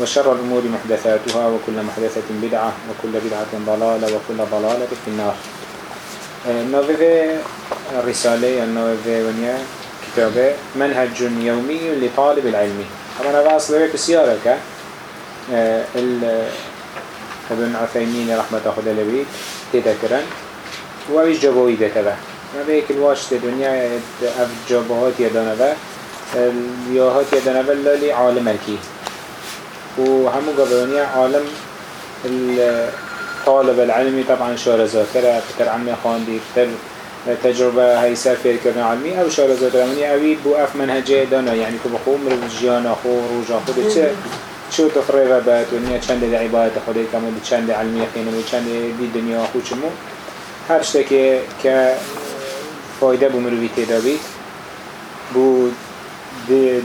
وشر الأمور محدثاتها وكل محدثة بدعة وكل بدعة ضلالة وكل ضلالة في النار. نوفي الرسالة النوفي ونيا كتابة منهج يومي لطالب العلم. طبعا هذا أصلا بسيارة ابن عثيمين رحمة الله لبيت تذكرا وإيش جابوي ده ما بيك الواش الدنيا أف جابوهات يدانا ذا الياهات يدانا ذا اللي عالم الكي وهمو قبلونيا عالم طالب العلمي طبعا شار ذاكرة فتر عمي خاندي فتر تجربة هاي سافر كرنا علمي أو شار ذاكرة مني أويد بو أف منهجه دانا يعني كبخو مر جيان أخو روجا خود چه شو تفريغ بات ونيا چند العبادة كمو دي چند علمي خينه و چند دي دنيا أخو چمو هر شتك ك فايدة بو مروي تدابي بو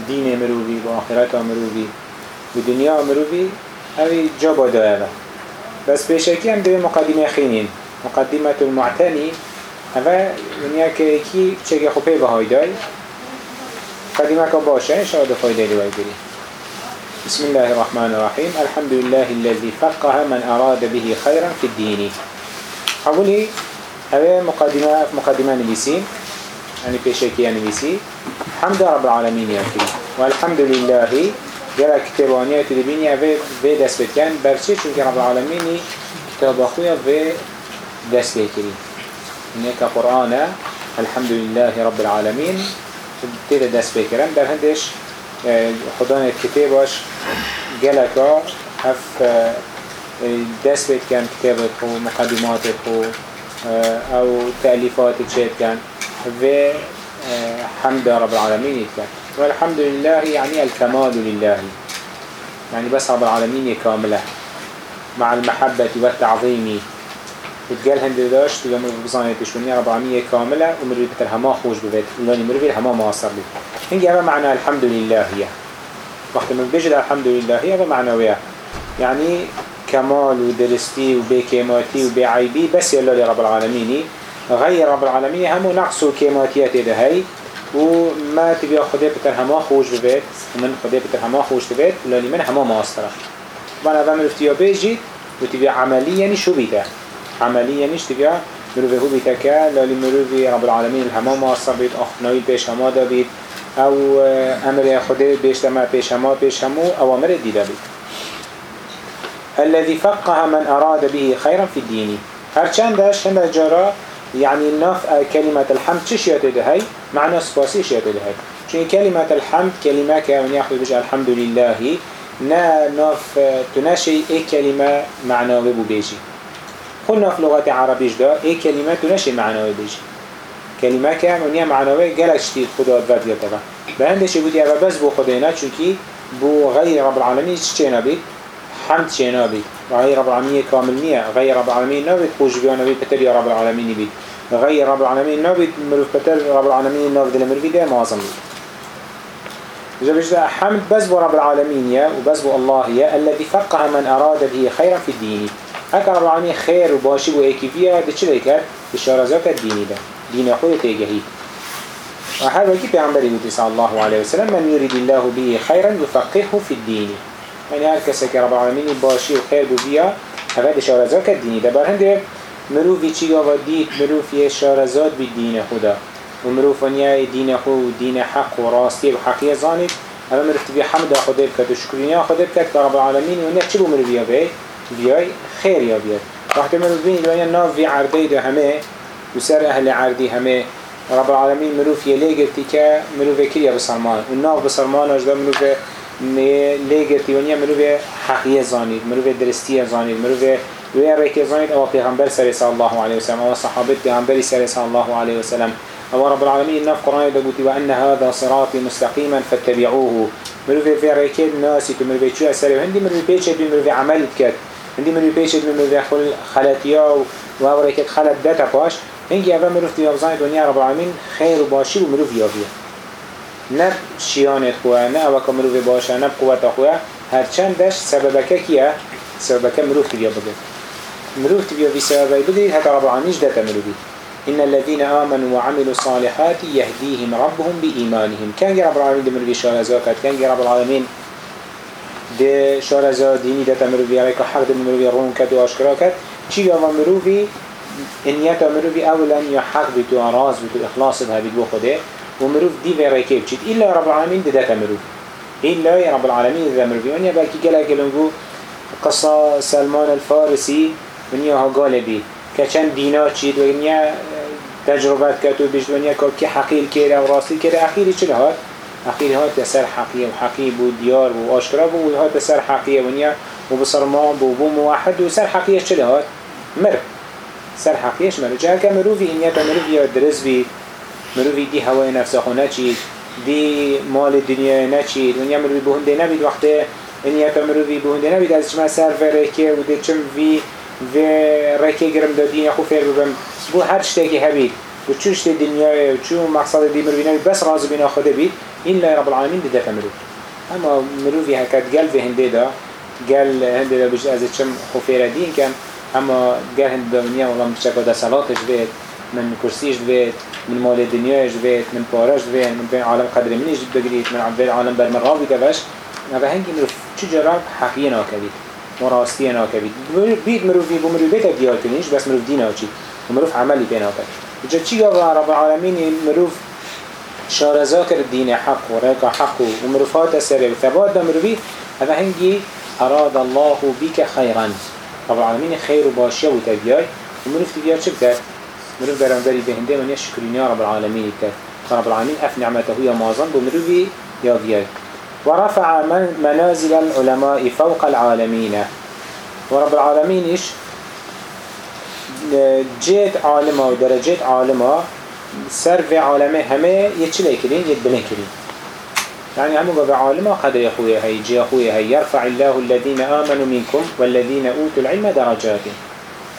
دين مروي بو آخرت مروي بو دنيا مروي هاي جابا دائما بس بشكل هم دوی مقدمه خینین. مقدمة المعتني هذا ونیا که یکی چگه خوبه بهای دای. مقدمه که باشه شاید فایده لوی بری. بسم الله الرحمن الرحيم الحمد لله الذي فقه من أراد به خيرا في الدين أقولي هذا مقدمة مقدمة نبيسين يعني بشكل نبيسي حمد رب العالمين يا والحمد لله گره كتابانية تی في في به دست بکن برچه چون که كتاب أخويا في خویه به دست بکری اینه که قرآنه الحمدلله رب العالمین. تید دست بکرن در هندش وش آه، کتاباش گلکا اف آه، دست بکن كتابك و مقدماتك و آه، أو تأليفات تشيت كان في حمد رب العالمين يتكن والحمد لله يعني الكمال لله. يعني بس رب العالمين كاملة مع المحبة والتعظيم. وتقال هند داش مرة بصانية تشوني رب العالمين كاملة ومرة بتر هما خوش ببيت. ولاني مرة هما ماصر بي هنجي هذا معنى الحمد لله هي. وقت من بيجد الحمد لله هي هذا معنى وياه يعني كمال ودرستي وبكيماتي وبعيبي بس يلا لرب العالمين غير رب العالمين همو نقص وكيماتيات ده هاي. و ما تبي خدا بتر هما خوش ببيت ومن خدا بتر هما خوش ببيت لاني من هما ماسترة وانا بعمل افتيا بيجي وتبي عمليا يعني شو بيتا عمليا يعني تبي مروفي هو بيتا كا لاني مروفي رب العالمين الهما ماستر بيت اخناي بيش هما دا بيت او امر خدا بيش تما بيش هما بيش همو او امر دي دا بيت الذي فقه من أراد به خيرا في الدين هرچندش هنده جارا؟ يعني ناف كلمة الحمد چش يتده هاي معنى سباسي يتده هاي چون كلمة الحمد كلمة كأن يأخذ بجاء الحمد لله نا ناف تنشي اي كلمة معنى ببو بيجي خل ناف لغة عربيش دا اي كلمة تنشي معنى بيجي كلمة كأن يا معنى قالك شتيد خدا ادفاد يتبع بهندش يقول يا بس بو خدينا چونكي بو غير رب العالمين چينا بيت حمد چينا بيت غير رب العالمين كامل نية. غير رب العالمين نبيت خوش بيانا بيت بتر يا رب العالمين بيت غير رب العالمين نبيت مروف بتر رب العالمين نبيت دل مروفي ده معظم. جابش ده حمد بس بو رب العالمين يا وبس بو الله يا الذي فقه من أراد به خيرا في الدين. هكا رب العالمين خير وباشي بو ايكي فيها ده چه بشارة ذاك الديني ده. دين أخوه تيجهي. وحال وكي پیغمبری بودی صلى الله عليه وسلم؟ من يريد الله به خيرا يفقهه في الدين. يعني هر کسی که رب العالمین باشی و خیر بودیا هفت شارزات که دینی. ده برهنده مروفی چی گاوا دید مروفی شارزات بی دین خدا. و مروفانیای دین خود دین حق و راستی و حقیه زانید. اما مروفتی بی حمد خدا بکد و شکرینی خدا بکد که رب العالمین و نه چی بو مروفیا بی بیای؟ خیر یا بیاد وقتی مروفین دوانی ناف وی عرده ده همه وسر أهل عردي همه رب العالمين مروف يليقرتي كا مروف كريا بسرمان والناف بسرمان أجدا مروف می لگرتی و نیا مروی حقیق زانید مروی درستی زانید مروی وی رکی زانید أو پیغمبر صلی الله علیه و سلم أو صحابه پیغمبر صلی الله علیه و سلم أو رب العالمین نف قرآن دبوتی و ان هذا صراط مستقیما فتبعوه مروی وی رکی ناسی تو مروی چو اثر هندی مروی پیچ دی مروی عمل کرد هندی مروی پیچ دی مروی خل خلاتیا و أو رکی خلات دتا باش هنگی اول مروی یابزانید ونیا رب العالمین خیر باشی و مروی یابیه نه شیانت خواه نه اوکا مروف باشه نه قوت خواه. هرچندش سببکه کیه؟ سببکه مروف تبیا بده مروف تبیا بی سببی بده حتی رب العالمینش داتا مروفی. إن الذين آمنوا وعملوا الصالحات يهديهم ربهم بإيمانهم كان رب العالمين دي مروفي شارزاكات كان رب العالمين دي شارزا ديني داتا مروفي عليك حق دي مروفي رون كات واشكراكات چي يوم مروفي انيات مروفي اولا يحق بتو اراز بتو اخلاص بها بتو خده ومروف دي في ريكيب چيت إلا رب العالمين دي داتا مروف. إلا رب العالمين دي مروفي ونيا بالكي قلق لنقو قصة سلمان الفارسي ونيا ها قال بي. كچن دينا چيت ونيا تجربات كتو بيجد ونيا كي حقيل كيرا وراسي كيرا أخيري چل هات أخيري هات يسر حقية وحقية بو ديار واشكرا بو. هات حقية ونيا وبصرمان بو بو موحد وسر حقية چل هات مر. سر حقیش مرو جا که مروفی اینیت مروفی یا مروفی دی هوای نفس خو نچید دی مال دنیا نچید ونیا مروفی بهنده نبید. وقتی اینیت مروفی بهنده نبید از چما سر و رکه و دی چم وی و رکه گرم دا دین خو فیر ببم. بو هر شتاکی هبید. و چون شت دنیا و چون مقصد دی مروفی نبید بس راز بینا خود بید. این لا رب العالمین دی دفع مروف اما مروفی هکت قلب هنده دا. قل هنده دا بجد از چم خو فیر دین کم. اما گه هند دنیا والله بچکا دا صلاتش بید من کرسیش بید. من مال دنیاش بید من پارش بید من بین عالم قدر منیش بگرید من بین عالم برمغاوی دوش. نبا هنگی مروف چجورا حقیه ناکوید وراستی ناکوید. بید مروفی بو مروف بیتا دیار کنیش بس مروف دینا چی ومروف عملی بینا کرد جا چی گفت رب العالمین مروف شارزا کرد دین حق و ریکا حق و مروفات سره و ثبات دا مروفی. هذا هنگی أراد الله بك خيرا رب العالمين خير وباشية وتبياي ومنف تبياي شو منف برانبري بهنده من يشكرين يا رب العالمين. فرب العالمين أف نعمته يا مازن بمروفي يا بياي ورفع من منازل العلماء فوق العالمين. ورب العالمين إيش؟ جيت عالمة ودرجات عالمة سر في عالمة همه يتشلي كرين يتبلين كرين يعني هم قبل عالمة قدر يخوي هي جي أخوي هي يرفع الله الذين آمنوا منكم والذين أوتوا العلم درجات.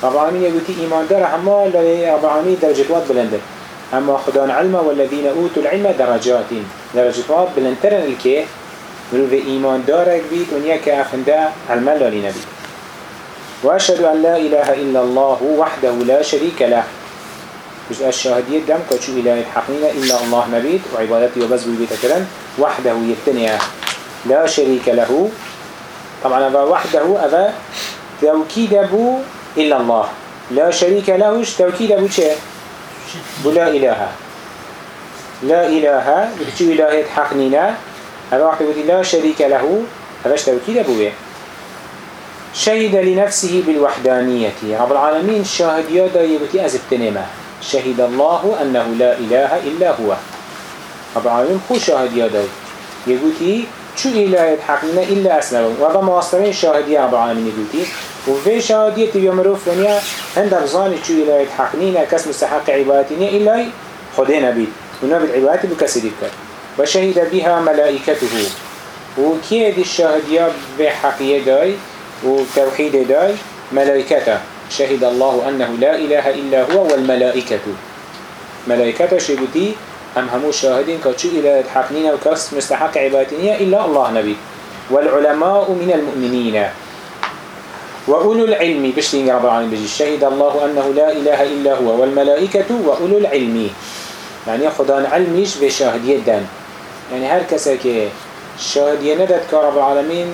رب العالمين يقول إيمان دار هما رب العالمين درجة واد بلندر أما خدان علم والذين أوتوا العلم درجات. درجة واد بلندرن الكي. ولو في إيمان دارك بيت ونيا كأفندا علم لالي نبي وأشهد أن لا إله إلا الله وحده لا شريك له. مش الشهادية دم كشو إله الحقين إلا الله نبيت وعبادتي وبز بيت كرن وحده يبتني. لا شريك له. طبعا هذا وحده هذا توكيد أبو إلا الله. لا شريك له توكيد أبو شيء؟ بلا إله. لا إله. بكتو إله حقنينا هذا واحد يقول لا شريك له. هذا توكيد أبوه شهد لنفسه بالوحدانية. رب العالمين شاهد يادا يبتي أزبتنما شهد الله أنه لا إله إلا هو. رب العالمين خو شاهد يادا يقولي شو إله حقنا إلا أسلم وهذا مواصلين شاهدية رب العالمين يقولي وفي شاهدية يوم روفنيا عند بظاني شو إله حقنينا كس مستحق عبادتنا إلا خدينا بي. ونبي العبادة بكسر وشهد بها ملائكته. وكيد الشاهدية بحقية داي وتوحيد داي ملائكته. شهد الله أنه لا إله إلا هو والملائكة. ملائكته شبتي أم همو شاهدين كتشو إلى حقنين وكس مستحق عبادتين إلا الله نبي. والعلماء من المؤمنين. وأولو العلم بشتين رب العالمين بجي شهد الله أنه لا إله إلا هو والملائكة وأولو العلم. يعني خدان علميش بشاهد يدن يعني هر كسا شاهد يندد كرب العالمين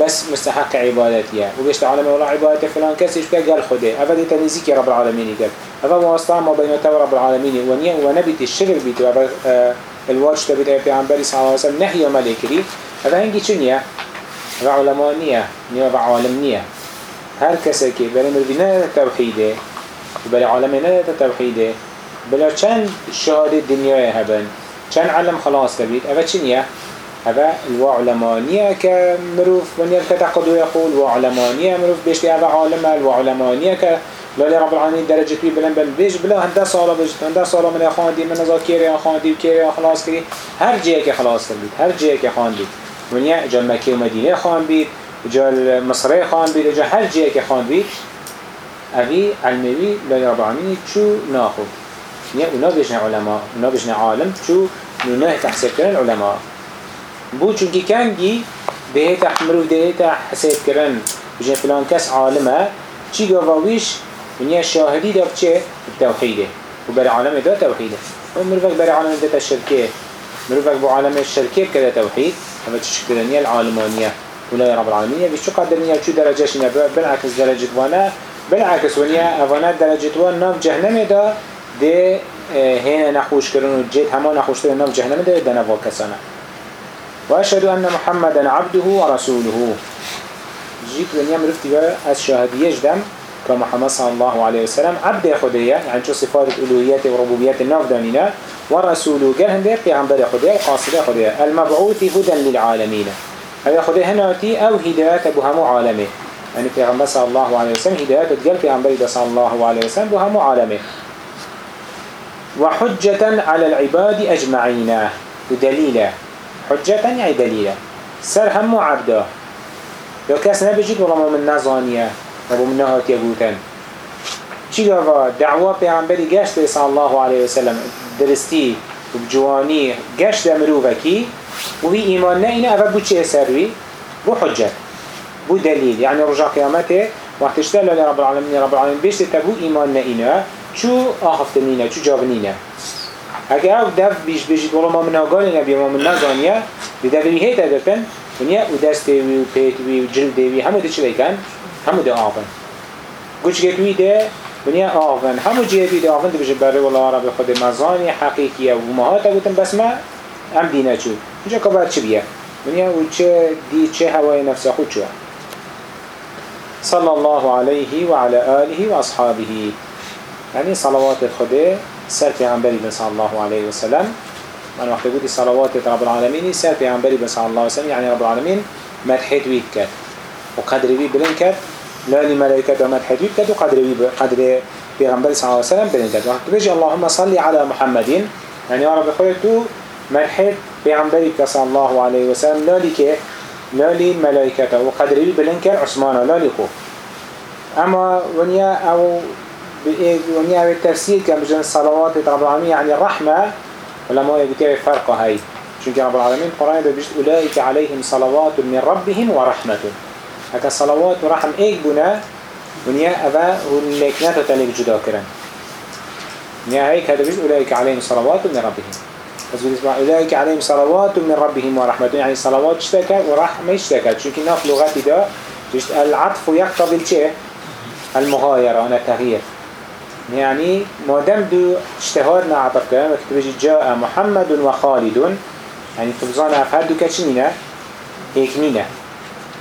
بس مستحق عبادتها وبيشت عالم والله عبادة فلان كسيش بقى قال خده أفا تنزيك رب العالمين قال أفا مواسطة ما بين رب العالمين ونيا ونبت الشرك بيتو أفا آه الواج تبت أبي عن بري صلى الله عليه وسلم نهي ملكري أفا هنجي چنيا أفا علماء نيا أفا هر كسا كي بل مربنا توحيده وبلا عالم ندات توحيده بلا چند شهادة دنيا هبن چند علم خلاص كبيت أفا چنية أفا الوعلمانية كمروف ونير كتقدو يقول وعلمانية مروف بيشتي أفا عالم الوعلمانية ك لا رب العالمين درجة بي بلن بل بيش بلا هنده صالة بجت هنده صالة من خاندي من نزا كيري خاندي وكيري خلاص كري هر جيه که خلاص كربيت هر جيه که جا مكي ومدينة خان بيت جا مصري خان بيت جا هر جيه که خان بيت أبي علمي لا رب العالمين شو ناخد نيا اونا بيجنا علماء اونا بيجنا عالم شو نونه تحسب كرن علماء بو چونكي كان جي ده تحمرو ده تحسب كرن بيجنا فلان كس عالمه چي قواويش ونيا شاهدي ده بچه التوحيده وبر عالم ده توحيده ومروفك بر عالم ده الشركه مروفك بو عالم الشركه كده توحيد اما تشكرنيا العالمانيه ولا رب العالمين. بيشو قدرنيا شو درجة شنا بالعكس درجة وأنا بالعكس ونيا افانا درجة وأنا ناف جهنم ده ده هنا نخوش كرن وجيت هما نخوش كرن ناف جهنم ده ده نفا كسانا. وأشهد أن محمدا عبده ورسوله. جيت ونيا مرفتي بقى الشهادية جدم كمحمد صلى الله عليه وسلم. عبد خدية يعني شو صفات الألوهية وربوبية الناف دانينا ورسوله. قال هندي پیغمبر خدية قاصدة خدية المبعوث هدى للعالمين. هذا خدية هناتي أو هداية بهم عالمه يعني پیغمبر صلى الله عليه وسلم هداية قال پیغمبر صلى الله عليه وسلم بهم عالمه وحجة على العباد أجمعين. ودليلا حجة يعني دليلا. سر هم عبده لو كاس نبجيت والله من نزانية أبو من نهات يقوتن چی گفت؟ دعوا پیغمبری گشت صلی الله علیه وسلم. درستی و بجوانی گشت مروفکی و هی ایمان نه اینه اول بو چه سروی بو حجت بو دلیل يعني رجع قيامته وقت اشتغل لرب العالمين رب العالمين بيش تبو إيمان نئنا شو آخفت نينا شو جاب نينا اگه او دف بیش بیشید ولو ما من آگالی نبی ما من نزانیه. دی دوی هیت ادرکن ونیا و دست وی و پیت وی و جلد وی همو ده چه بکن؟ همو ده آفن گوش گت وی ده ونیا آفن همو وی ده آفن ده بشه بره والله رب خود مزانی حقیقیه و ماها تا گوتن بس ما هم دینه چو؟ اینجا باید چه بیه؟ ونیا و چه دی چه هوای نفس خود چوه الله عليه وعلى آله وأصحابه يعني صلوات الخدي سر پیغمبری بن صلى الله عليه وسلم من وقت قلت صلوات رب العالمين سر پیغمبری بن صلى الله عليه يعني رب العالمين مدحت ويد كد وقدر بي بلن كد لا لملائكة مدحت ويد كد وقدر بي قدر پیغمبر صلى الله عليه وسلم بلن كد وقت بيجي اللهم صل على محمد يعني يا رب خويا تو مرحب پیامبری که صلی الله عليه وسلم. سلم لالی که لالی ملائکته و قدری عثمان لالی خو أما ونيا أو إيه، ونيا به تفسیر که بجن صلوات رب العالمین یعنی يعني رحمه علماء بتوع فرق هایی چون رب العالمين؟ قرآن بيجت أولئك عليهم صلوات من ربهم ورحمة. رحمت صلوات ورحم رحم بنا؟ ونيا أبا اوه هنیک نتو تلیک جدا کرن نیا هیک هده بجد اولئک علیهم صلوات من ربهم. أولئك عليهم صلوات من ربهم ورحمة. يعني صلوات اشتكى ورحمة اشتكى. چونك ناف لغتي ده العطف يقتضي الشيء؟ المغايرة. أنا تغيير. يعني ما دام دو اشتهار نعطف كلام وكتبجي جاء محمد وخالد يعني تبزان أفهر دو كتشنينة هيك نينة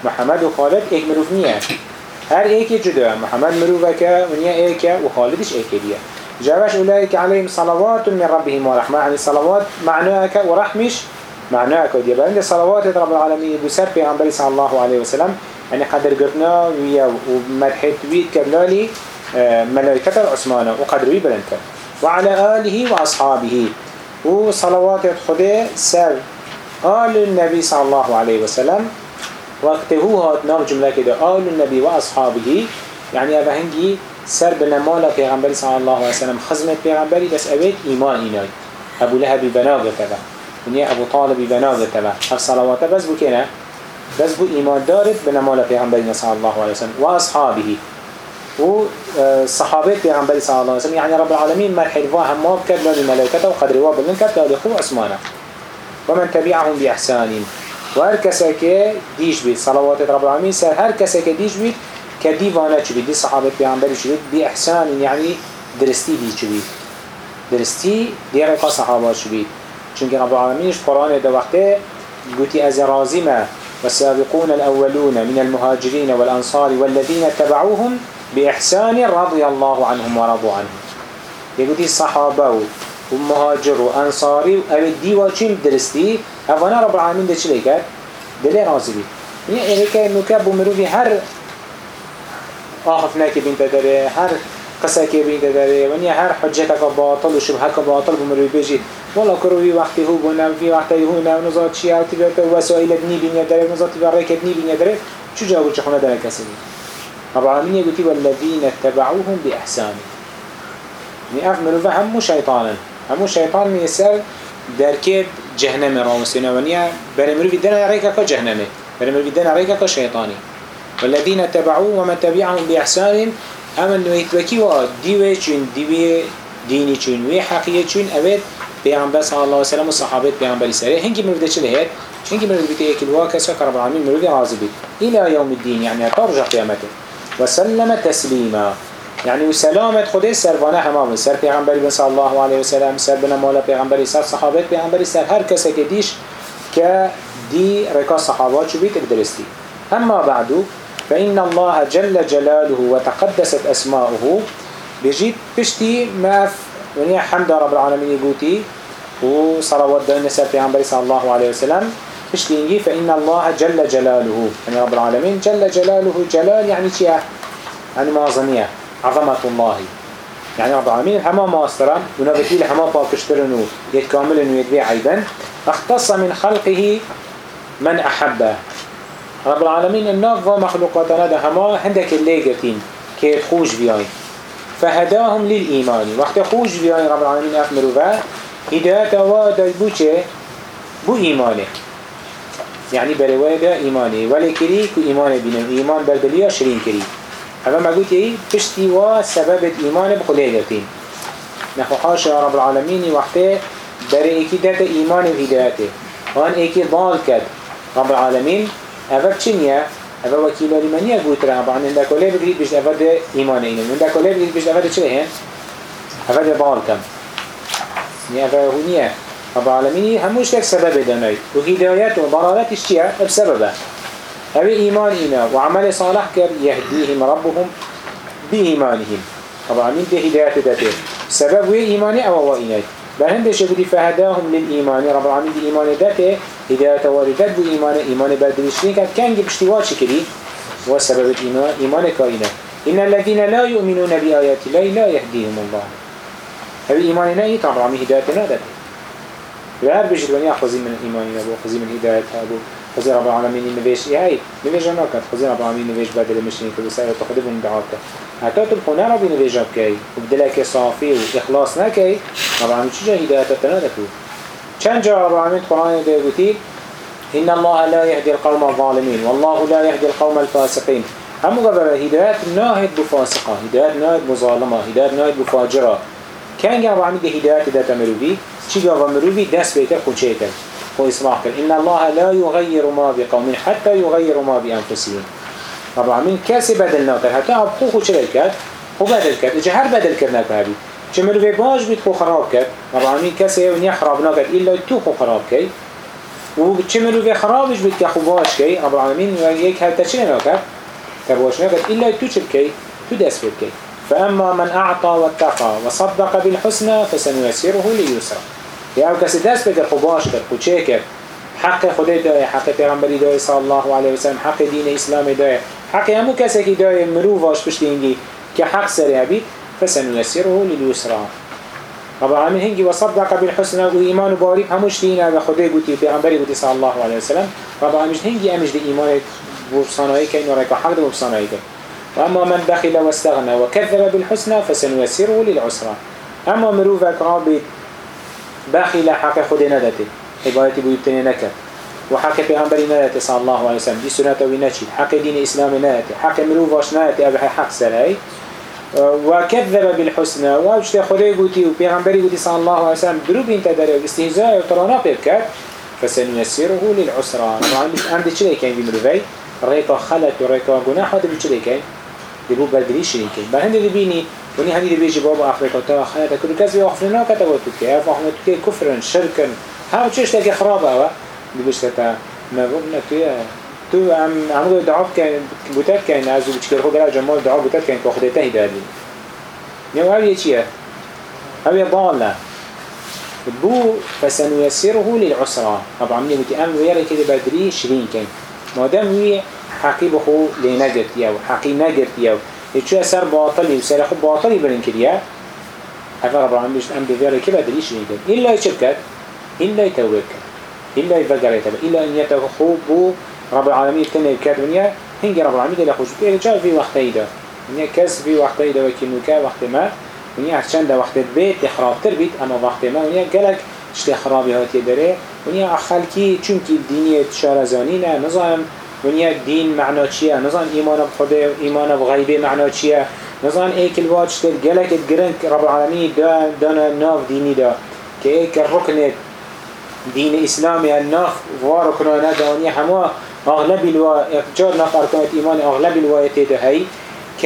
محمد وخالد هيك مروف نية هر ايك جدا. محمد مروفك ونيا ايك وخالدش ايك ديا جابش أولئك عليهم صلوات من ربهم ورحمة. يعني صلوات معناك ورحمش معناك. وديا بلند صلوات رب العالمين بسر بيغمبري صلى الله عليه وسلم. يعني قدر قرتنا ويا ومدحت ويد كبلالي ملائكة العثمانة وقدر وي بلند كر وعلى آله وأصحابه وصلوات خده سر آل النبي صلى الله عليه وسلم. وقته هات نام جملة كده آل النبي وأصحابه يعني أبا هنجي سر بنمالا پیغمبر صلی الله علیه وسلم خزمت پیغمبری بس اوید ایمان اینای ابو لهب بنا تبا ونیا ابو طالب بنا تبا هر صلوات بس بو کنه بس بو ایمان دارد بنمالا پیغمبری صلی الله علیه وسلم و اصحابه. و آه، صحابه پیغمبری صلی الله علیه وسلم یعنی رب العالمین مرحل و هماب کرد لانی ملوکتا و قدر و بلن کرد. لانی تبیعهم بی ومن تبعهم بإحسان کسی که دیش بید صلوات رب العالمين سر هر کسی که دیش بید كديوانا چبيت دي صحابة پیغمبر چبيت بإحسان يعني درستي دي چبيت درستي دي رقا صحابة چبيت چونك رب العالمين قرآن ده وقته قوتي از رازمة والسابقون الأولون من المهاجرين والأنصار والذين اتبعوهم بإحسان رضي الله عنهم ورضوا عنه يقول الصحابة ومهاجر وأنصاري وأبدي وشين درستي أفنا رب العالمين ده چلي كات دلي راضي بي يعني إنه كابو مروفي هر آخف ناكي بنت داري هر قصة كي بنت داري ونيا هر حجتك باطل وشبهك باطل بمروفي بيجي. والله كروي وقتی هو بنا في وقتی هو نه نزاد چی اوتی بیت وسایل بنی بینی داره نزاد تی برای کدنی بینی داره چو جاور چه خونه داره کسی رب العالمين يقولي والذين اتبعوهم بإحسان. يعني أفمروا فهم شيطانا هم شيطان يسر دركب جهنم رامسينا ونيا برمرو في دنا ريكا كجهنم برمرو في دنا ريكا كشيطاني والذين تبعوه ومن تبعهم بإحسان أمن ويتبكي وآد ديوه چون ديوه ديني چون وي حقية چون أبد پیامبر صلى الله عليه وسلم سلم و صحابت هنكي مرودة هنگی مرد چه لهت هنگی مرد الواقع رب العالمین مرد راضی إلى يوم الدين يعني ترجع قيامته وسلم تسليما يعني وسلامة خده سربانا همامه. سر پیامبری صلى الله عليه وسلم سر بن مولا پیامبری سر صحابت پیامبری سر هر کس كديش كدي ركا صحابات شو بيت درستی اما بعدو فإن الله جل جلاله وتقدست أسماؤه. بجيت بشتي ما ونيا حمد رب العالمين يقولي وصلوات دائما سر پیغمبر صلى الله عليه وسلم. بشتينجي فإن الله جل جلاله. يعني رب العالمين جل جلاله جلال يعني شيء يعني معظمية. عظمة الله. يعني رب العالمين هما ماسترا. ونبتيل هما باكشترن يتكامل ويتبيع عيبا. أختص من خلقه من أحبه. رب العالمين الناف ومخلوقاتنا ده هما عندك الليقتين كيف خوش بياين فهداهم للإيمان وقت خوش بياين رب العالمين أكملوا بها هداية وادا بوچه بو إيمانه يعني برواية إيمانه ولی كري كو إيمان بينه إيمان بردليا شرين كري هذا ما قلت يهي پشتي وا سبب إيمان بخليلتين نحو حاشا رب العالمين وقته بري ايكي داتا إيمان وهدايته وان ايكي ضال كد رب العالمين هذا بچنيا هذا وكيل لمنيا قلت رها بعد ان داكولي بقريد بيش أفد إيمان إينه من داكولي بقريد بيش أفد چلهن أفد ضال كم يعني هذا هنيا رب العالمين هموش لك سبب داناي وهدايات وضلالات اشتيا بسببه هذا إيمان إينا وعمل صالح كر يهديهم ربهم بإيمانهم رب العالمين ده هدايات داته سبب وي إيماني أو هو إيناي بل هندش يقول فهداهم للإيمان رب العالمين دي إيمان داته هداية واردات بو إيمان إيمان بدرشين كان كان جب اشتوات شكري هو سبب الإيمان إيمان كائنة إن الذين لا يؤمنون بآيات الله لا يهديهم الله. هذا إيماننا إيه طبعا رب هدايتنا داته وهر بيجي الدنيا خزي من الإيمان أبو خزي من هداية أبو خزي رب العالمين نبيش إيه نبيش أنا كات خزي رب العالمين نبيش بدل مشين كل سنة تخدمهم دعاك حتى تبخونا ربي نبيش بكي وبدلك صافي وإخلاص نكي رب العالمين شجا هداية تنادكو كان جاء رب العالمين القرآن يقول إن الله لا يهدي القوم الظالمين والله لا يهدي القوم الفاسقين هم قبل هدايات ناهد بفاسقة هدايات ناهد بظالمة هدايات ناهد بفاجرة كان جاء رب العالمين هدايات دا تمروي چی گاوا مروی دست بیتر خوچه کن خو اصلاح کن إن الله لا يغير ما بقوم حتى يغير ما بأنفسهم. رب العالمين كاسي بدل ناكر حتى أبقو خوچه بكر خو بدل كر إجا هر بدل كرنا كهبي چه مروی باش بيت خو خراب كر رب العالمين كاسي ونيا خراب ناكر إلا تو خو خراب كي و چه مروی خرابش بيت كخو باش كي رب العالمين يك هل تچه ناكر كباش ناكر إلا تو چل كي تو دست فأما من أعطى واتقى وصدق بالحسنى فسنيسره ليسرى يا او کسی دست خوباش کرد خوچه کرد حق خودی دای حق پیغمبری دای صلی الله علیه و سلم حق دین اسلام دای حق همو کسی که دای مروواش پشت اینگی که حق سری بید فسنيسره لليسرى رب العالمين هنجي وصدق بالحسنى وإيمان باريب هموش دينا بخده قوتي بيغمبري قوتي صلى الله عليه وسلم رب العالمين هنجي أمش دي إيمان بصنائي كين ورأيك حق دي بصنائي كين وأما من بخل واستغنى وكذب بالحسنى فسنيسره للعسرى أما مروفك رابط بخل حق خود ندته حبایتی بودتنه نکد و حق پیغمبری نیت صلی الله علیه وسلم. دی سنت وی نچید حق دین اسلام نیت حق مروفاش نیت ابح حق سرعی و کذب بالحسن. و اشت خدای گوتی و پیغمبری گوتی صلی الله علیه وسلم درو بین تدره و استهزای و ترانا پیب کرد. فسنيسره للعسران عند چلی کن بی مروفی ریکا خلط و ریکا گناه. حد بی چلی کن دی بو بدری شریکن. بر هنده دی وني هندي دبيجي بابا افريقيا تا خلت كل كذا يخفرنا كتبوا تكي افهمت كي كفرا شركا هم تشش تاكي خرابه وا دبيش تا قلنا كي تو ام عمو دعا كان بوتات كان ازو بتشكر خو قال جمال دعا بوتات كان كو خدته هدادي نيو هاي چيه هاي ضاله بو فسنيسره للعسرة طبعا من يقول ام ويرا كده بدري شرين كان ما دام وي حقي بخو لنجت ياو حقي ياو يتشو سر باطلي وسر خو باطلي بلن كريا هذا رب العالمين ام بيرا كده بدري شرين كان إلا يشبكت إلا يتوكل إلا يفقر يتبع إلا أن يتخوبوا رب العالمين تنه بكات ونيا هنجي رب العالمين إلا خوش بيه جاء في وقت إيدا ونيا كس في وقت إيدا وكينوكا وقت ما ونيا عشان ده وقت بيت تخراب تربيت أما وقت ما قالك اشتي خرابي هاتي داره ونيا أخلكي چونكي الدينية شارزانينا نظام ونيا الدين معنى چيا نظام إيمان بخده إيمان بغيبه معنى چيا نظام ايك الواج تل قالك الجرنك رب العالمين دا دانا ناف ديني دا. كايك الركن دين إسلامي الناف واركنا نداني حما أغلب الوا جار ناف أركانات إيمان أغلب الوايات ده هاي ك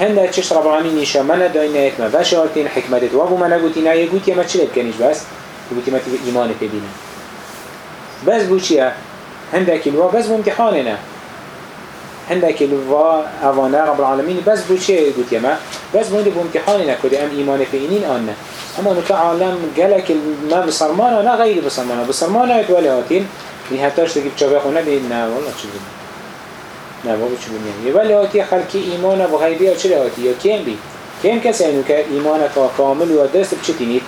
هنده چش رب العالمين نشا من داينا يتما بشارتين حكمتت وابو من قوتين هاي قوتي ما تشلب كنيش بس؟ قوتي ما تبقى إيمان تبينا بس بو چيا هنده كلوا بس بو امتحاننا هنده كلوا أوانا رب العالمين بس بو ما بس بو امتحاننا كده أم إيمان في إنين آننا اما نكا عالم گلک ما بسرمانه نه غیر بسرمانه بسرمانه ات هاتين نی هفتاش تجيب چابه خونه بید نه والله چی بید نه والله چی یه ولی هاتی خلکی ایمان و غیبی ها هاتی یا کم بید کم کسی اینو که ایمان کا کامل و درست بچه تینید؟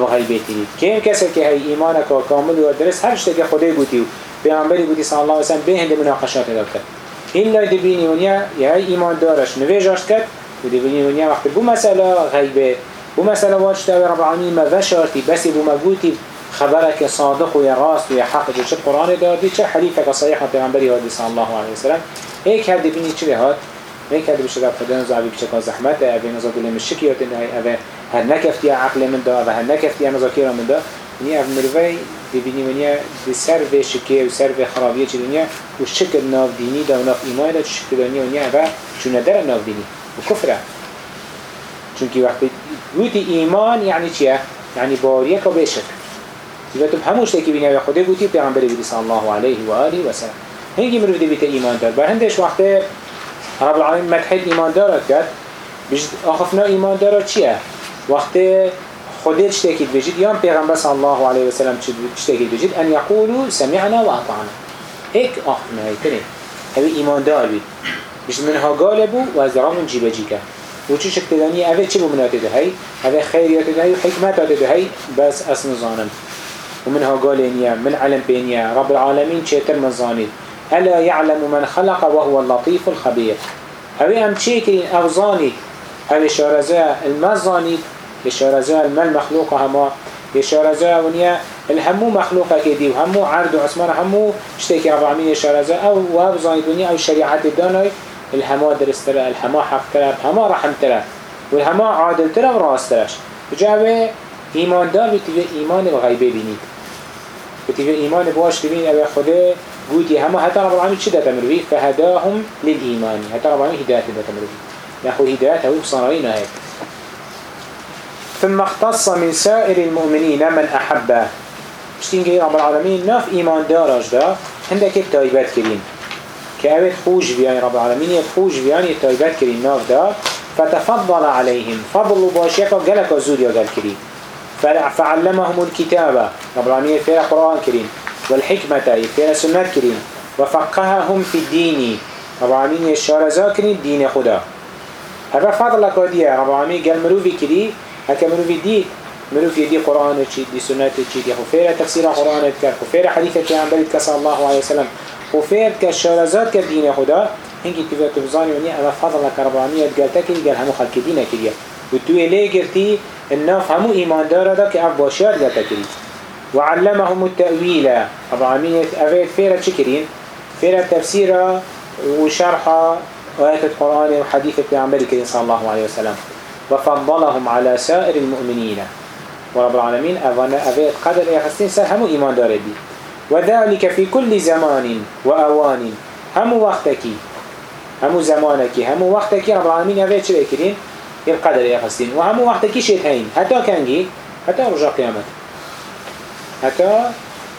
و غیبی تینید کم کسی که هی ایمان کا کامل و درست هر شته که خدای بودی و پیامبری بودی صلی الله علیه و سلم به هند مناقشات داد کرد. إلا دبيني ونيا يا إيمان دارش نويجاش كت ودبيني ونيا وقت بو مسألة غيبة بو مثلا واجت او رب العالمين ما وشارتي بس بو مقوتي خبرك صادق ويا راست ويا حق جو قرآن دادي چه حديثك صحيحة پیغمبری هادي صلى الله عليه وسلم هيك هاد بيني چه هاد هيك هاد بشه رب خدا نزعبي بچه زحمت اوه نزا دل مشکیات اوه هر نکفتی عقل من دا اوه هر نکفتی مذاکره من دا نی اف مروی دبینی ونیا دی سر و شکه و سر و خرابیه چی دنیا و شکل ناف دینی دا و ناف ایمان دا شکل دنیا ونیا اوه چونه در ناف دینی و کفره چونکی وقتی گوتی ایمان یعنی چیه؟ یعنی باریک و بشک إذا تب هموش تكي بنا خده قوتي پیغمبر بودي صلى الله عليه وآله وسلم هنگي مروف دي بيت إيمان دار بر هندش وقت رب العالمين مدحيد إيمان دارت كد بجد آخفنا إيمان دارت چيه؟ وقت خده تشتكيد بجد يام پیغمبر صلى الله عليه وسلم تشتكيد بجد أن يقولوا سمعنا وأطعنا هيك آخفنا هاي تنين هاي إيمان دار بيد بجد منها قالبو وازرامون جيبا جيكا وچی شکل دانی اوه چی بمنات ده هی اوه خیریات ده هی و حکمت ده هی بس اس نزانم ومنها قالينيا من علم بينيا رب العالمين شيتر مزاني ألا يعلم من خلق وهو اللطيف الخبير أبي أم شيكين أغزاني هل إشارزة المزانيد إشارزة المال مخلوق هما إشارزة ونيا الهمو مخلوقة كدي وهمو عرض عثمان همو اشتكي أبو عمين إشارزة أو وهب زانيدوني أو الشريعة الدانوي الهما درسترا الهما حقترا الهما رحمترا والهما عادلترا وراستراش جاوه إيمان دا بتوه إيمان الغيبه بینید. بتوه إيمان باش تبين أو خده قوتي هما حتى رب العالمين چه دا تمروي فهداهم للإيمان حتى رب العالمين هداية دا تمروي نخو هدایت هو بصنعين هيك. ثم اختص من سائر المؤمنين من أحبه اشتين رب العالمين ناف إيمان دارج دا هندك التايبات كريم. كأوت خوش بيان رب العالمين خوش بيان التايبات كريم ناف دا. فتفضل عليهم. فضل باشيك قالك الزود قال كريم. فعلمهم الكتابة رب العالمين فيها قرآن كريم. والحكمة فيها سنة كريم. وفقههم في الدين. رب العالمين الشارع ذاكرين دين خدا. هر فاضل کادیه رب العالمین گل مروری کردی هک مروری دی مروری دی قرآن چی دی سنت چی دی؟ خوفیر تفسیر قرآن کرد خوفیر حدیث که آن بلد کسال الله و علیه سلام خوفیر که شرازات کرد دین خدا هنگی تو تبزانی ونی فاضل فضل رب العالمین گل تکی گل همو خلق دین کردی و توی لیگرتی الناف همو ایمان دارد که آب باشیار گل تکی و وعلمهم التأويل رب العالمین اوید فیر چی کرین؟ تفسیر و شرح آيات القرآن وحديث البيعنبر الكريم صلى الله عليه وسلم. وفضلهم على سائر المؤمنين. ورب العالمين أفيد قدر يحسين سر همو إيمان دارا دي. وذلك في كل زمان وأوان. همو وقتك. همو زمانك. همو وقتك رب العالمين أفيد شو يكرين القدر يا خستين وهم وقت كيشيت هين حتى كانجي حتى رجع قيامت حتى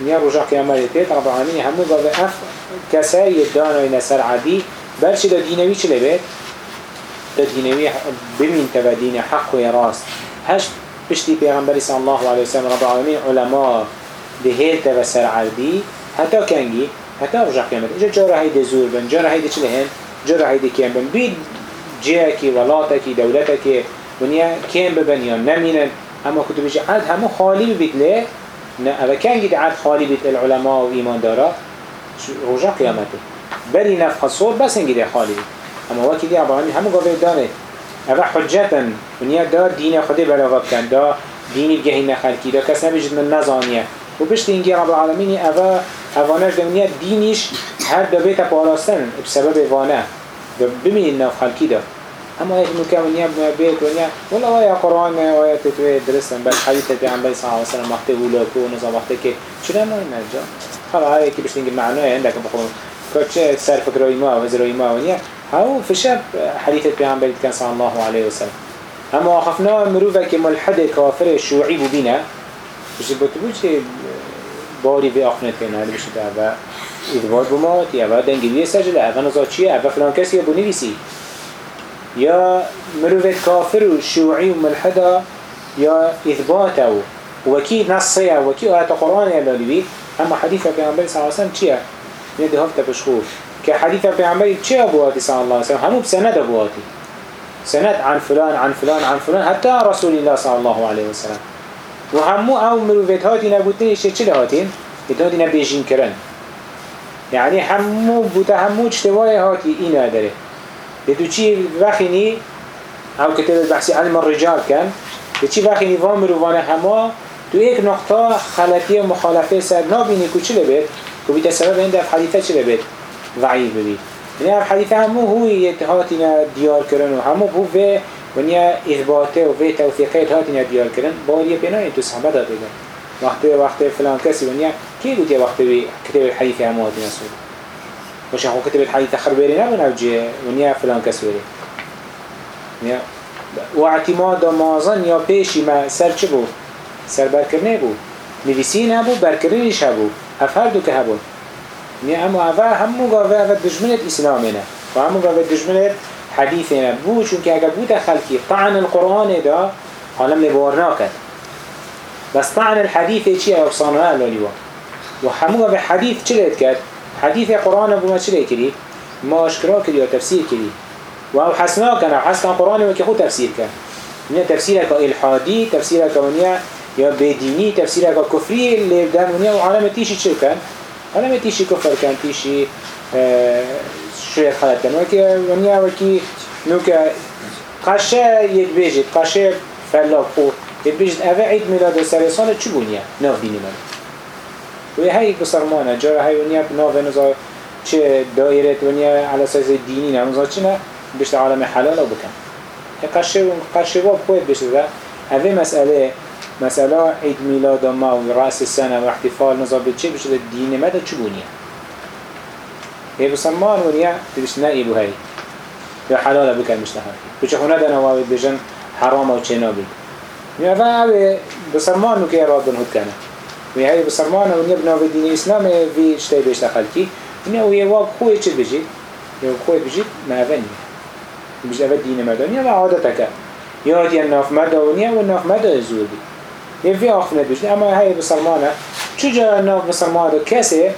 نيا رجع قيامت رب العالمين همو بابا أف کسایی دانای نسر عادی برچه دا دینوی چه لبید؟ دا دینوی بمین تبا دین حق و راست. هشت پشتی پیغمبری الله علیه وسلم رب العالمین علماء دهیل تبا سر عادی حتی کنگی حتی رجع قیامت. جاره هیده زور بن جاره هیده چه لهن؟ جاره هیده کم بن. بید جهکی ولاتکی دولتکی ونیا کم ببن نمینن. اما بيجي عاد همو خالي ببيت ليه أبا كان جد عاد خالي بيت العلماء وإيمان دارا رجع قيامته بري نفخ الصور بس خالي بيت اما وكي دي عباراني همو قابل دانت أبا حجة ونیا دا دين خده بلاغة كان دا ديني بجهين خلقي دا كس نبيجد من نظانية وبشت إنجي رب العالمين أبا أفاناش دنيا دينيش هر دا بيتا بالاستن بسبب فانا دا نف خلقي دا. اما هيك نوكا ونيا بيت ونيا ولا ويا قرآن ويا تتوي درسن بس حديث عن بي صلى الله عليه وسلم وقت ولاكو ونظام وقت كي شو ما نرجع خلاص هاي كي بس نجيب معناه عندك كوتش سر فكرة ما وزر ما ونيا هاو في شاب حديث البيغمبر كان صلى الله عليه وسلم. اما خفنا مروفه كملحد كافر شيوعي بينا بس بتبوش باري في اخنت كنا هذا بش ده اثبات بمات يا بعد انجليزي سجل اذا نزات شيء اذا فلان كسي ابو نبيسي يا مروفة كافر وشيوعي وملحدة يا إثباته وكي نصية وكي آيات القرآن يا لالبي أما حديثة بيعنبري صلى الله عليه وسلم چيا؟ يدي هفته بشخور كحديثة بيعنبري چيا أبواتي صلى الله عليه وسلم؟ همو بسند أبواتي سند عن فلان عن فلان عن فلان. حتى رسول الله صلى الله عليه وسلم. وهمو أو مروفة هاتي نبوتين إيش چه هاتين؟ هاتي نبيجين كرن يعني همو بوتا همو اجتواي هاتي إينا داره بدو چی وقتی او کتاب بحثی علم الرجال کن به چی وقتی وامر و وانه همه تو یک نقطه خلطی و مخالفه سر نابینی که چی لبید سبب این دفع حدیثه چی لبید ضعیف ببید یعنی اف حدیثه همو هوی هاتینا دیار کرن و همو هو به ونیا اثباته و به توثیقیت هاتینا دیار کرن باید بنای تو صحبت داد بگن وقتی وقتی فلان کسی ونیا کی گوتی وقتی کتاب الحدیث همو هاتینا سود وش هو كتب الحديث آخر بيري نبن أو جي ونيا فلان كس بيري ونيا واعتماد مازن يا بيشي ما سر چه بو سر بركرنه بو نویسین هبو برکرینش هبو اف هر دو که هبو نی همو اوه همو گاوه اوه دجمنت اسلامینه. و همو گاوه دجمنت حدیثینه. بو چون که اگر بود خلقی طعن القرآن دا عالم لبار ناکد. بس طعن الحديث چیه افسانه الالیوه و همو گاوه حدیث چه لید کرد؟ حديث قرآن ابو ما چلی کری ما اشکرا کری و تفسیر کری و او حسنا کن او حس کن قرآن و که خود تفسیر کن من تفسیر که الحادی تفسیر که ونیا یا بدینی تفسیر که کفری اللي بدن ونیا و عالم تیشی چه کن؟ عالم تیشی کفر کن تیشی شوية خلق کن. وکی ونیا وکی نوکا قشه یک بیجید قشه فلاق خو یک بیجید اوه عید میلاد سرسان چی بونیه ناف دینی من. و هی بسرمانه جا هی ونیا ناف نزا چه دایره ونیا على اساس دینی نه نزا چه نه؟ بشت عالم حلال بکن. قشه قشه واب خود بشت ده هذه مسألة مسألة عيد ميلاد ما ورأس السنة واحتفال نظام بتشي بشت الدين ماذا تشبونيا هي بسرمان ونيا تبش نائب هاي يا حلال بكن مش نهار بتشي خنا ده نوابد بجن حرام أو شيء نابي يا فا بسرمان وكي راد هود كنا وهي بسرمان ونيا بنا بدين الإسلام في شتى بيش دخلتي ونيا ويا واب خوي تشي بيجي يا خوي بيجي ما فني بيجي دين مدنيا ما عادتك يا هدي الناف مدنيا والناف مدى زودي يفي آخر ندوش اما هاي بسرمانه چجا الناف بسرمانه كسي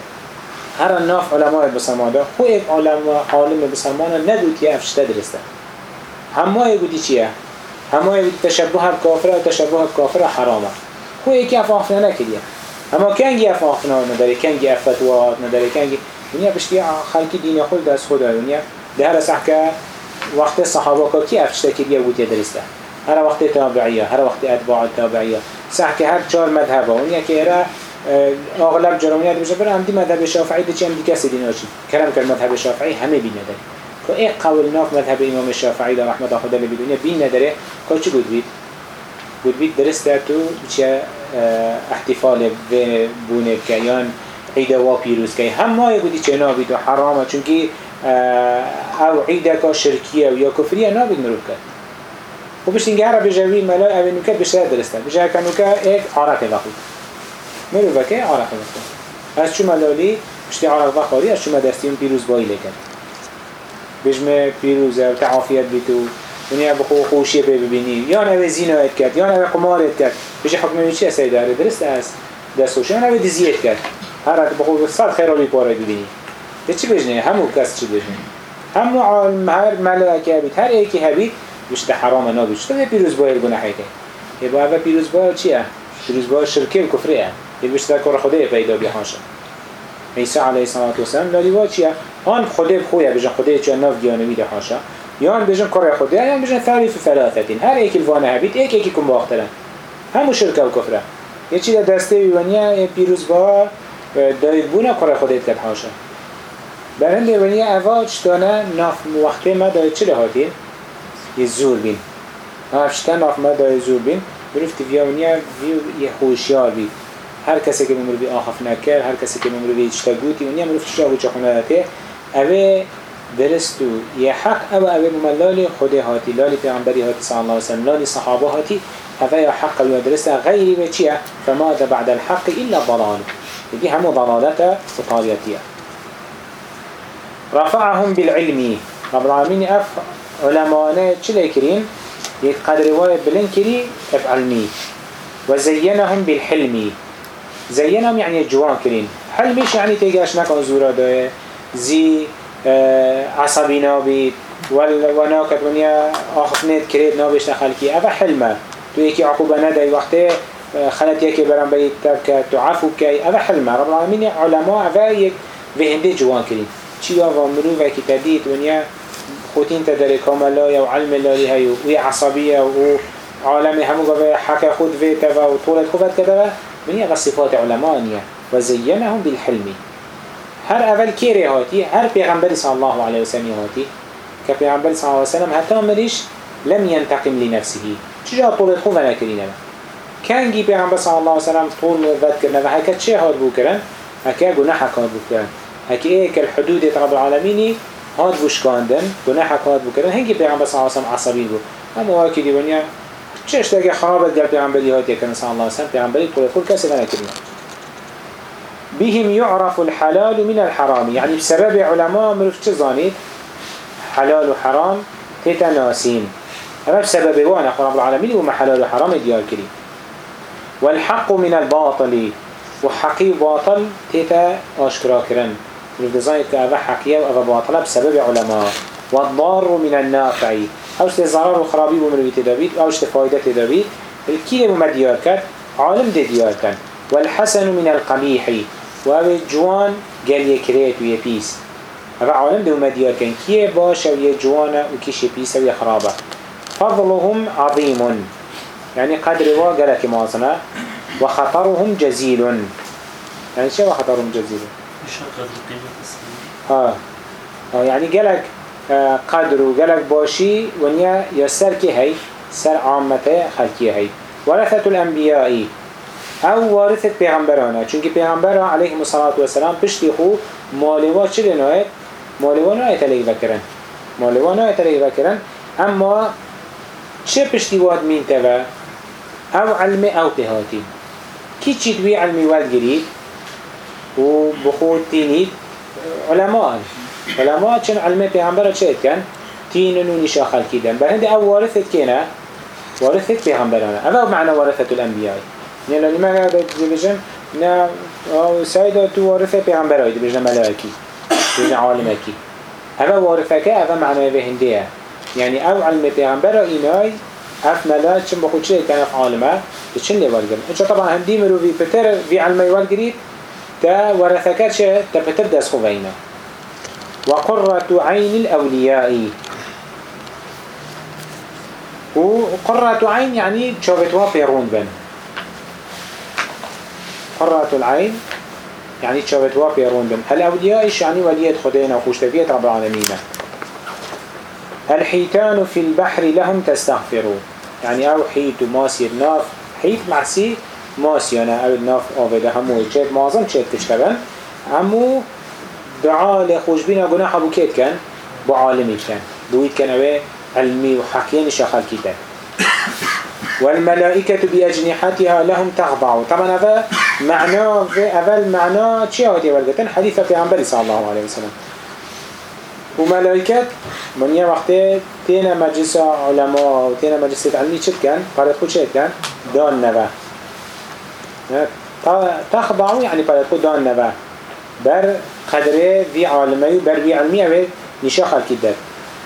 هر الناف علماء بسرمانه هو ایک علم عالم بسرمانه ندود که افش تدرسته همه يقولي چیه همه يقولي تشبه الكافر و تشبه الكافر حرامه هو ایک اف آخر اما کنگی اف آخر نداره کنگی اف فتوات نداره کنگی ونیا بشتی خلقی دین خود دست خدا ونیا ده هر وقت الصحابه کی افش تکریه بود درسته هر وقت تابعیه هر وقت اتباع التابعیه صح که هر چهار مذهبه اون یکی را اغلب جرمانیت بشه برای همدی مذهب شافعی دی هم دی کسی دی ناشی کرم کرد مذهب شافعی همه بین نداره که ایک قول ناف مذهب امام شافعی در رحمت خدا لبیدونیه بین نداره. که چی بود بید؟ بود بید درسته تو چه احتفال بونه که یان عید و پیروز که هم ما بودی چه نابید و حرامه. چونکه او عیده که شرکیه و یا کفریه نابید مروف کرد. و بش اینگه هر بجوی ملای اوی نوکه بشه درسته. بشه که نوکه ایک عرق لخود ملو بکه عرق لخود از چو ملالی بشتی عرق خاری از شما دستیم پیروز بایی لکن. بجمه پیروزه و تعافیت بیتو. ونیا بخو خوشی بی ببینی. یا نه زینایت کرد یا نه قمارت کرد. بشه حکم چی است داره؟ درست است دستوش. یا نه دزیت کرد. هر بخو صد خیرالی پاره ببینی چی بجنه؟ همو کس چی بجنه؟ همو عالم هر ملائکه بید هر ایکی هبید بشت حرام نابید شده پیروز باید گناحی که یه با پیروز باید چیه؟ پیروز باید شرکه و کفره یه بشت در کار خدا پیدا بیخانشه عیسی علیه السلام و سلام. لالی با چیه؟ آن خدا خویه بجن خدا چیه ناف گیانوی ده خانشه یا بجن کار خدا یا بجن ثالث ثلاثتین. هر ایکی الوانه هبید ایک ایکی کن باخترن. همو شرکه و کفره. یه چی دسته بیونیه پیروز با دایب بونه کار خدا کرد حاشا برند ونیا اواج تانه ناف وقتی ما دای چه لحاتی؟ یه يزور بين هفشتن رحمت مدى يزور بين مروف تفيونيا فيو يحوشيار بي هر کسی که مروی آخف نکر هر کسی که مروی چتگوتی و نیم رفت شاگو چخونه داته اوه درستو. و یه حق اوه اوه مملال خود هاتی. لالی پیغمبری هاتی صلی اللہ وسلم لالی صحابه هاتی. اوه یا حق و درست. غیری و چیه؟ فما ده بعد الحق الا ضلال. یکی همو ضلالت و رفعهم بالعلمی رب العالمین اف علماء چلي كرين يتقدر رواية بلن كري اف علمي وزينهم بالحلم زينهم يعني جوان كرين حلمش يعني تيجاش نكون زورا دايه زي اه عصبي نابي وناكت ونيا آخفنيت كريت نابش نخلكي افا حلمه تو يكي عقوبة ندى وقته خلت يكي برام بيت تبكى تعفو كي افا حلمه رب العالمين علماء افا يك في جوان كرين چیا و مروفه که تدید ونیا خوتین تدری کاملا و علم لالی هیو و عصبیه و عالم همو قوه حق خود فيتا و طولت خفت كده من يغا صفات علمانية وزينهم بالحلم. هر اول كيري هاتي هر پیغمبر صلى الله عليه وسلم هاتي كبيغمبر صلى الله عليه وسلم حتى مريش لم ينتقم لنفسه. چجا طولت خفت نكرينه كان جي پیغمبر صلى الله عليه وسلم طول ذات كرنا و هكا چه هاد بو كرن هكا گناح هاد بو كرن هكي إيه الحدود رب العالمين هاد بوشكاندن گناحك هاد بكرن هنگي پیغمبر صلى الله عليه وسلم عصبي بو اما واكي دي ونيا چش تاگه خرابت در پیغمبری هات يكن صلى الله وسلم پیغمبری كل كل كسي فانا كرنا بهم يعرف الحلال من الحرام. يعني بسبب علماء مروف چه زانيد حلال وحرام تتناسين اما بسبب وانا رب العالمين وما حلال وحرام ديار كريم والحق من الباطل. وحقي باطل تيتا اشكرا كرن دزايد كأفا حقية وأفا باطلة بسبب علماء. والضار من النافع أوش تزرار وخرابي بمروي تدابيت أوش تفايدة تدابيت الكيلة ممديار كان عالم دي ديار كان والحسن من القبيح. وأبي جوان قال يكريت ويبيس أفا عالم دي ممديار كان كيه باشا ويجوانا وكيش يبيس ويخرابة فضلهم عظيم. يعني قدر واقلك مازنا وخطرهم جزيل. يعني شو خطرهم جزيل؟ ها ها يعني قالك قدر وقالك باشي ونيا يسر كي هي سر عامته خلقية هي ورثة الأنبياء أو ورثة پیغمبرانا چونك پیغمبرا عليهم الصلاة والسلام پشتی خو مالوا چه لنوه؟ مالوا نایت علیه بکرن. مالوا نایت علیه بکرن. اما چه پشتی واد مين تبا او علم او تهاتي كي تشيد علمي والجريد وبخود تينيد علماء. علماء چن علماء پیغمبر چه كان تين و نشا خلقيدن بل هندي او وارثت كينا وارثت پیغمبرانه او معنى وارثة الانبياء يعني لما بيجن نا او سيدا تو وارثة پیغمبرای دي بيجن ملائكي بيجن عالمكي هذا وارثك هذا معنى به هنديه يعني او علم پیغمبر اینای اف ملائك چن بخود چه كان اف عالمه. چن لوالگرن انجا طبعا هندي مروفي بتر في علمي والگرید تا بتر دست خوبينه وقرة عين الأولياء. وقرة عين يعني شوفتوا بيرون بن. قرة العين يعني شوفتوا بيرون بن. الأولياء يعني؟ ولية خدينا وخشتفية رب العالمين. الحيتان في البحر لهم تستغفروا يعني أو حيت وماسي الناف حيت معسي ماسي أنا أو الناف أوفيدا همو يجيب معظم شيء تشتغل همو دعاء لخوشبين جناح أبو كيت كان بعالمي كان بويت كان أبي علمي وحكيان شخال كتاب والملائكة بأجنحتها لهم تخضع طبعا هذا معنى في أول معنى چی هاتی ورگتن حدیث پیغمبر صلی الله عليه وسلم وملائكة من يا وقت تينا مجلس علماء وتينا مجلس علمي چد كان قرأت خود چد كان دان نبا تخضع يعني پلتخو دان بر قدره في عالمي بر في علمي اوه نشا خلقی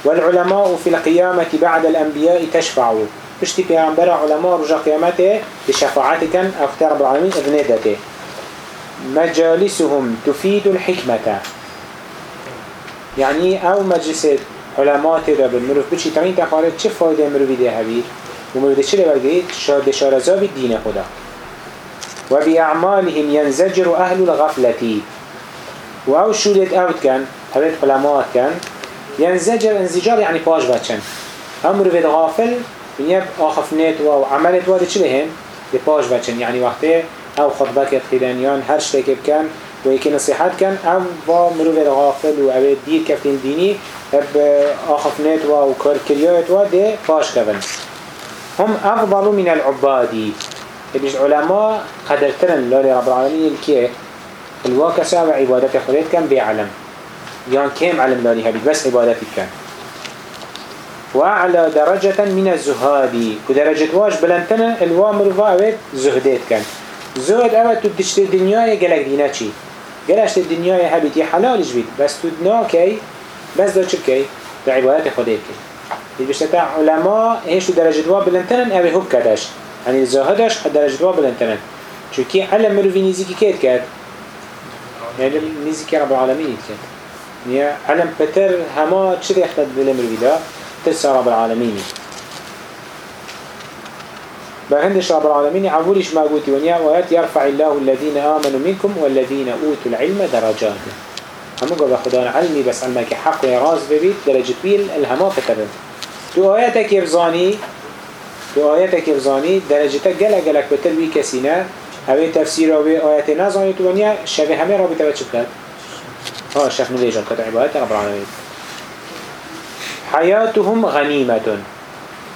والعلماء في القيامة بعد الأنبياء تشفعوا بشتي پیغمبر علماء رجاء قيامته بشفاعتك اختار رب العالمين اذنه مجالسهم تفيد الحكمة يعني أو مجلس علماء رب المروف بچی. تمین تخارج چه فایده مروفی ده هبید و مروفی ده چه لبرگه شارزا بالدين خدا. وبأعمالهم ينزجر أهل الغفلة. وأو شودت أوت كان هبت علماء كان ينزجر انزجار يعني باش باتشن أمر في غافل من يب آخفنت وعملت وادي چلهن لباش باتشن يعني وقته أو خطبة كتخيدانيان هر شتك كان ويكي نصيحات كان أم و مروف غافل و أبي دير كفتين ديني أب آخفنت و كار كريات و باش كفن هم أفضل من العبادي بيش علماء قدرترن لولي رب العالمين الكيه الواكسة وعبادت خليت كان بيعلم يان كيم علم لولي هبيت بس عبادتي كان. وأعلى درجة من الزهاد. ودرجة واش بلنتنا الوامر فاوت زهدات كان. زهد أول تدشت الدنيا يقلق دينا چي. قلشت الدنيا هبيت حلال جبيت. بس تدنا كي بس دا چبكي دا عبادات خديت كي. بشتتا علماء هيش درجة وا بلنتنا أبي كدش يعني زاهدش درجة دوا شو كي علم مروفی نيزيكي كيت كات علم نيزيكي رب العالمين كات يعني علم بتر هما چه ریخت بلا مروفی دا؟ تسا رب العالمين بهندش رب العالمين عبولش ما قوتي ونيا وآيات يرفع الله الذين آمنوا منكم والذين أوتوا العلم درجات. هم قبل خدان علمي بس علمك حق ويراز ببيت درجة بيل الهما فتبن تو آياتك يبزاني يفزاني تو آياتك يفزاني درجتك قلق قلق بتلوي كسينا هذه تفسير أو آيات نازاني تو ونيا شبه همي رابطة بتشبكت ها شيخ نليجان كتعبات رب العالمين حياتهم غنيمة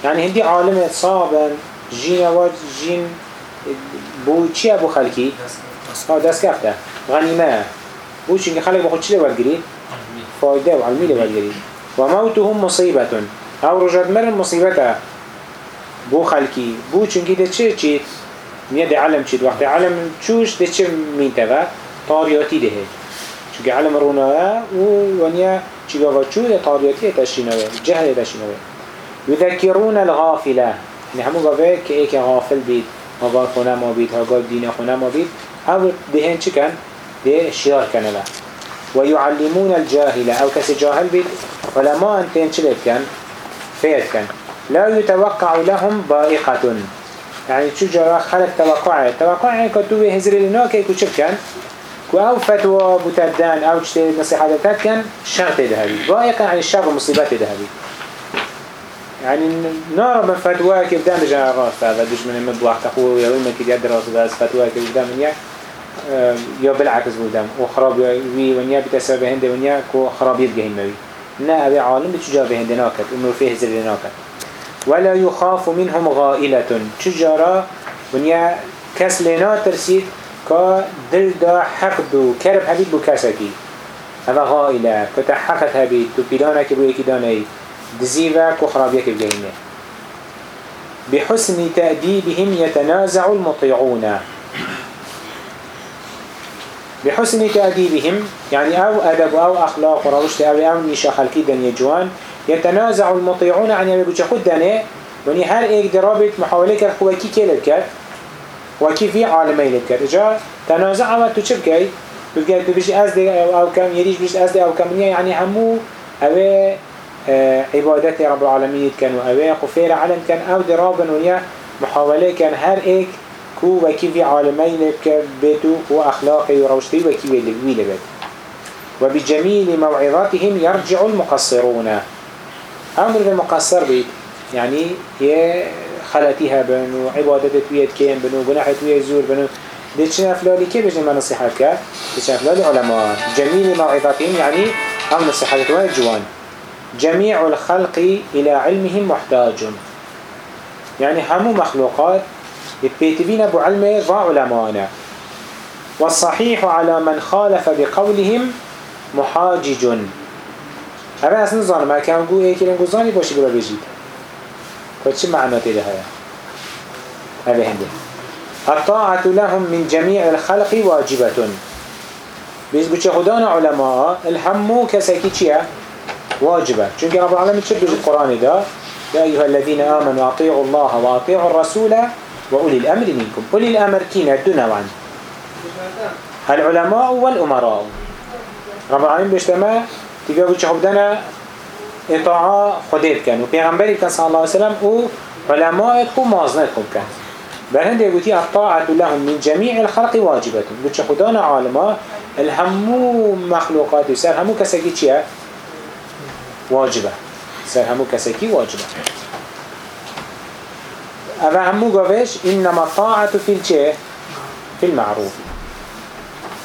يعني هندي عالم صابا جين واج جين بو چي ابو خلقي اه دست كفته غنيمة بو چنك خلق بخود چي لبرگري فايدة وعلمي لبرگري وموتهم مصيبة او رجاد مر مصيبته بو خلقي بو چنك ده چه چي نيا ده علم چيد وقت علم چوش ده چه مين تبا طارياتي ده چونك علم روناه و ونيا چیگا و چود طابیعتی تشینوه جهل تشینوه یذکرون الغافله یعنی همون گاوه که ایک غافل بید هاگار خونه ما بید هاگار دین خونه ما بید او دهن چی کن؟ ده شیار کنه و یعلمون الجاهله او کسی جاهل بید علماء انتين چی بید کن؟ فید کن لا يتوقع لهم بائقة يعني شو جرى؟ خلق توقعه توقعه كتو هزر لنا كي كتشب كان. كو أو فتوى بتدان أو جتي نصيحة نصيحاتك كان شرط ذهبي. بائقة يعني الشر ومصيبة ذهبي. يعني نارا من فتوى كي بدان بجان راسة بدوش من المبوح تقوه ويوم كي يد راسة بس فتوى كي بدان من يك یا بالعکس بودم و خراب وی ونیا بتسبب هنده ونیا کو خرابیت جهنمی نه اوی عالم به چجا به هنده ناکد و نوفی هزر ناکد ولا يخاف منهم غائلة. تجارة ونيا كس لنا ترسيد که دل دا حق دو کرب هبید بو کسکی هذا غائلة كتا حقت تو پیلانه که بو یکی دانه دزیوه که بحسن تأديبهم يتنازع المطيعون. بحسن تأديبهم يعني أو أدب أو أخلاق وروشت أو أو نيشا خلقي دنيا جوان يتنازع المطيعون عن يبقى بوچه خود دنه وني هر ايك درابت محاولة كر كي كيلب كر خواكي في عالمي لبكت كر جا تنازع ما تو كي بلقيت بلقى ببيش أزد أو كم يريش بيش أزد أو كم يعني همو أوي آه، عبادات رب العالمين كانوا وأوي خفير علم كان أو درابن ويا محاولة كان هر ايك كو وكي في عالمين بيتو واخلاقي وروشتي وكي ويلي بيت وبجميل موعظاتهم يرجع المقصرون. أمر المقصر بيت يعني هي خلاتيها بنو عبادتت ويد كين بنو جناحت ويد زور بنو. دي چنه افلالي كي بجنه ما نصيحات كا دي چنه افلالي علماء جميل موعظاتهم يعني هم نصيحات ويد جوان. جميع الخلق إلى علمهم محتاج. يعني همو مخلوقات يتبيتبين أبو علمه ضاع علماءنا. والصحيح على من خالف بقولهم محاجج هذا أصلا ظالم ما كان يقول إيه كلام ظالم باشي بلا بيجيد فشو معنى تده هيا هذا هندي الطاعة لهم من جميع الخلق واجبة بيز بچه خدانا علماء الحمو كساكي چيا واجبة چونك رب العالمين چه بيجي القرآن ده يا أيها الذين آمنوا أطيعوا الله وأطيعوا الرسول وأولي الأمر منكم. أولي الأمر كينا دون وعن. العلماء والأمراء. رب العالمين بيجتمع تبقى بچه خدانا إطاعة خديت كان. وبيغمبري كان صلى الله عليه وسلم وعلماء كو مازنتكم كان. بهند يقولي الطاعة لهم من جميع الخلق واجبة. بچه خدانا عالماء الهمو مخلوقات. سر همو كسكي چيا واجبه. سر همو كسكي واجبه. أما همو قوش إنما الطاعة في الچه في المعروف.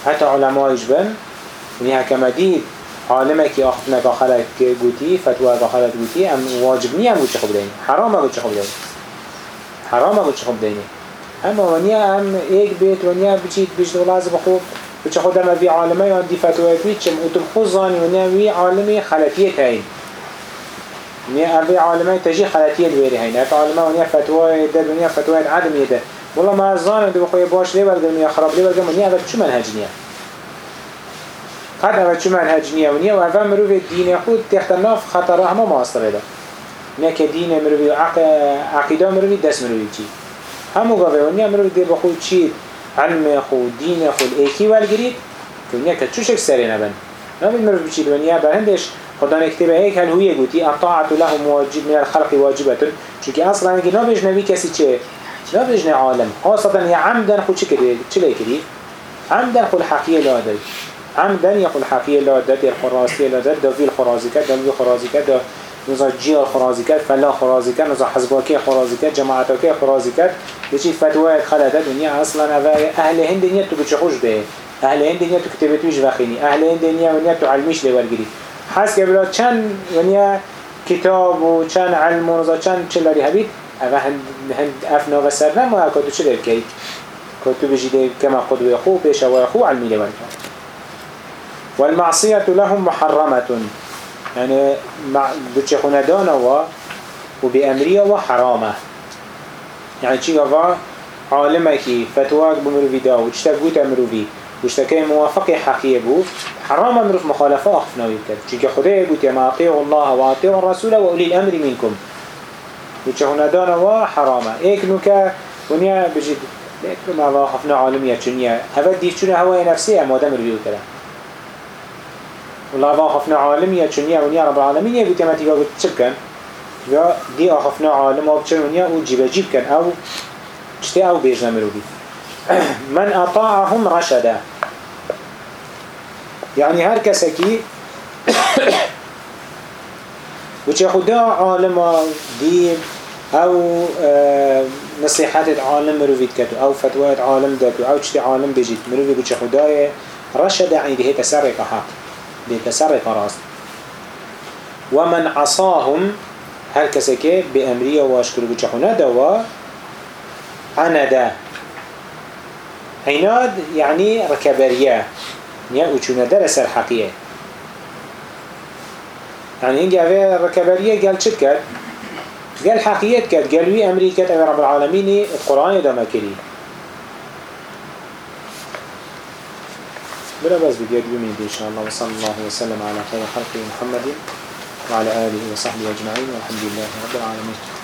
حتى علماء يجبن ونها كما دي عالمك أخذنا كخلق قوتي فتوى كخلق قوتي أم واجب نيا قوتش خب ديني. حرام قوتش خب ديني. حرام قوتش خب ديني. أما ونيا أم إيك بيت ونيا بجيت بجد ولازم بخوب بچه خودم وی عالمه یا دی فتوای کوی چم اتم خوزانی و نه وی عالمه خلطیت هین نه اوی عالمه تجی خلطیت ویری هین اف عالمه و نه فتوای دل و نه فتوای عدم یده والله ما زان دو خوی باش لی برگم یا خراب لی برگم و نه اول چه منهج نیه؟ قد اول چه منهج نیه؟ و نه و اول مروف دین خود تحت ناف خطر همه ماستره ده نه که دین مروفی عقیده مروفی دست مروفی چی؟ همو گاوه. و نه مروفی دی بخود چید علم خو دين خو الإيكي والجريد دنيا كتشوشك سري نبن نبن مروف بشي دنيا بهندش خدا نكتبه هيك هل هو يقولي الطاعة لهم واجب من الخلق واجبة چونك أصلا انك نبج نبي كسي چه؟ نبج عالم. خاصة يا عمدا خو چه كده چه ليكري عمدا خو الحقية لا دي عمدا يقول الحقية لا دي الخراسية لا دي دوفي الخرازيكات دوفي الخرازيكات دو نزا جيا خرازيكات فلا خرازيكات نزا حزباكي خرازيكات جماعتاكي خرازيكات بچی فتوای خلط دنیا اصلا اوه اهل هند بچه خوش به اهل هند دنیا تو کتابتوش وخینی اهل هند دنیا ونیا تو علمیش لیور گیری. حس که بلا چند ونیا کتاب و چند علم و چند چلاری هبید اوه هند, هند افنا و سر نمو اکادو چه دیر کهید کتو بجیده کما قدوه خو پیش و خو علمی لیور والمعصية لهم محرمة يعني بچه خندان و وبأمرية وحرامة يعني چی گفا عالمه کی فتواک بمروی دا و چتا گوت مروی؟ وشتكي موافق حقيقي بو حراما نروف مخالفة أخفنا ويبكت چونك خده يقول يما أطيعوا الله وأطيعوا الرسول وأولي الأمر منكم وچه هنا دانا وحراما ايك نوكا ونيا بجد ليك ما واقفنا عالمية چونيا هفت ديك چون هواي نفسي أما دمر بيو كلا والله واقفنا عالمية چونيا ونيا رب العالمين يقول يما تيقا قد تشبكن دي أخفنا عالم وابچن ونيا وجيبا جيبكن أو چتي أو بيجنا مروبي من أطاعهم رشده يعني هر كسكي وچه خدا عالم دين أو نصيحات عالم مروفيت كتو أو فتوات عالم داتو أو چتي عالم بجيت مروفي بچه خدای رشد يعني ده تسرق حق ده تسرق راست. ومن عصاهم هر کسی که به امری واش کرد و چخونه دوا عنده عناد يعني ركبرية يعني وچونه در سر حقية يعني هنگي اوه ركبرية قال چد كد قال حقية كد قال وي أمريكا اوه رب العالمين القرآن دا ما كري بلا بس بديت بمين إن شاء الله وصلى الله وسلم على خير خلقه محمد وعلى آله وصحبه أجمعين والحمد لله رب العالمين